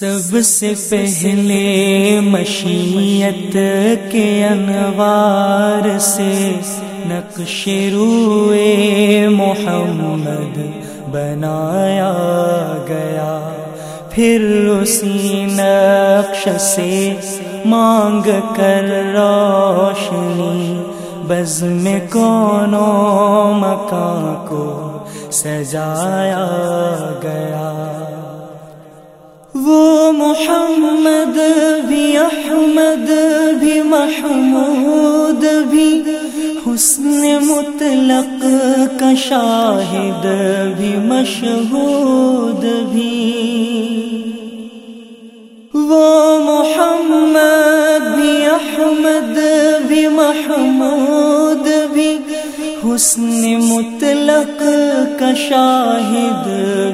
سب سے پہلے مشیت کے انوار سے نقش روئے محمد بنایا گیا۔ پھر اسی نقش سے مانگ کر روشنی بز میں کونوں مکان کو سجایا گیا۔ وہ محمد بھی احمد بھی محمود بھی، حسن مطلق کا شاہد بھی، مشہود بھی۔ وہ محمد بھی احمد بھی محمود حسن مطلق کا شاہد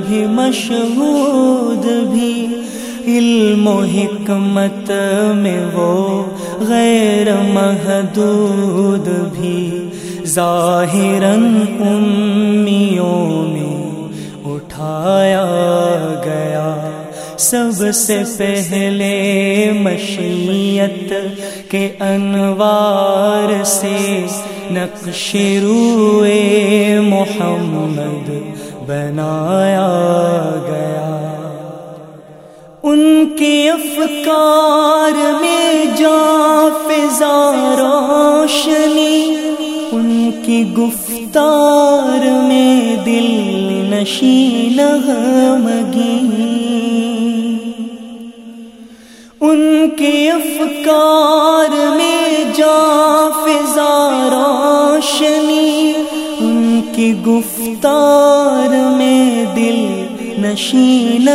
بھی مشہود بھی، علم و حکمت میں وہ غیر محدود بھی۔ ظاہراً امیوں میں اٹھایا گیا۔ سب سے پہلے مشیت کے انوار سے نقش روئے محمد بنایا گیا۔ ان کے افکار میں جا فضا روشنی، ان کی گفتار میں دل نشین مگی ان کے افکار کی گفتار میں دل نشین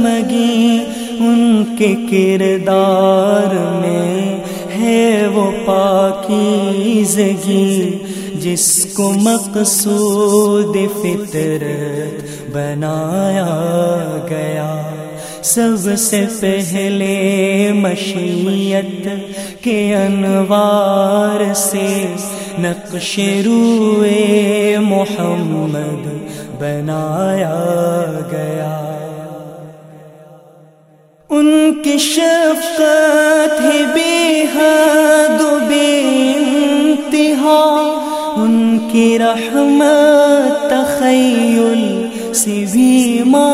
مگی ان کے کردار میں ہے وہ پاکیزگی، جس کو مقصود فطرت بنایا گیا۔ سب سے پہلے مشیت کے انوار سے نقش روئے محمد بنایا گیا۔ ان کی شفقت ہے بے حد و بے انتہا۔ ان کی رحمت تخیل سی بھی ماورا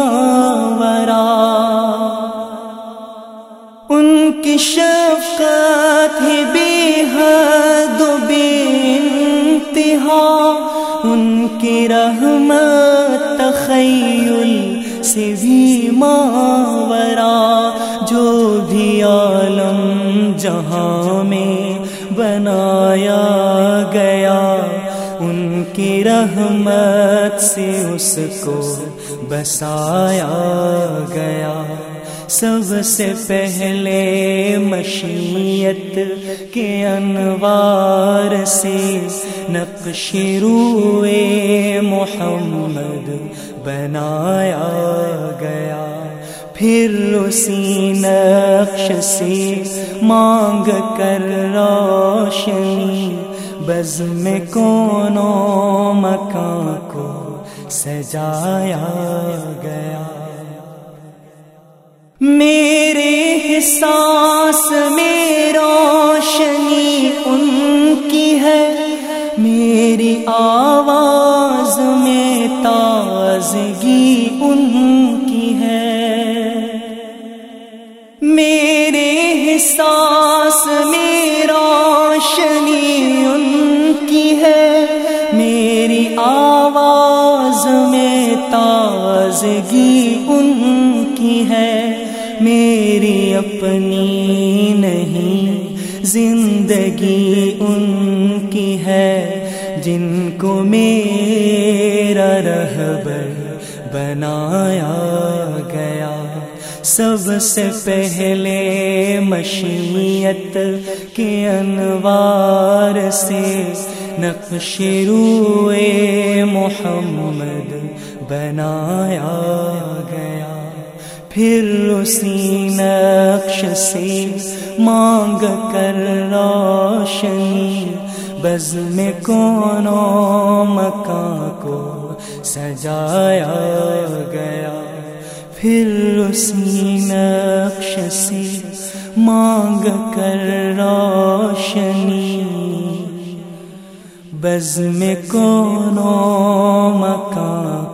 کی رحمت تخیل سے بھی ماورا، جو بھی عالم جہاں میں بنایا گیا، ان کی رحمت سے اس کو بسایا گیا۔ سب سے پہلے مشیت کے انوار سے نقش روئے محمد بنایا گیا۔ پھر اسی نقش سے مانگ کر روشنی بز میں کونوں مکان کو سجایا گیا۔ میرے احساس میں روشنی ان کی ہے۔ میری آواز میں تازگی ان کی ہے۔ میرے احساس میں روشنی ان کی ہے۔ تازگی ان کی ہے۔ میری اپنی نہیں، زندگی ان کی ہے۔ جن کو میرا رہبر بنایا گیا۔ سب سے پہلے مشیت کے انوار سے نقش روئے محمد۔ بنایا گیا۔ پھر اسی نقش سے مانگ کر روشنی بز میں کونوں مکان کو سجایا گیا۔ پھر اسی نقش سے مانگ کر روشنی بز میں کونوں مکان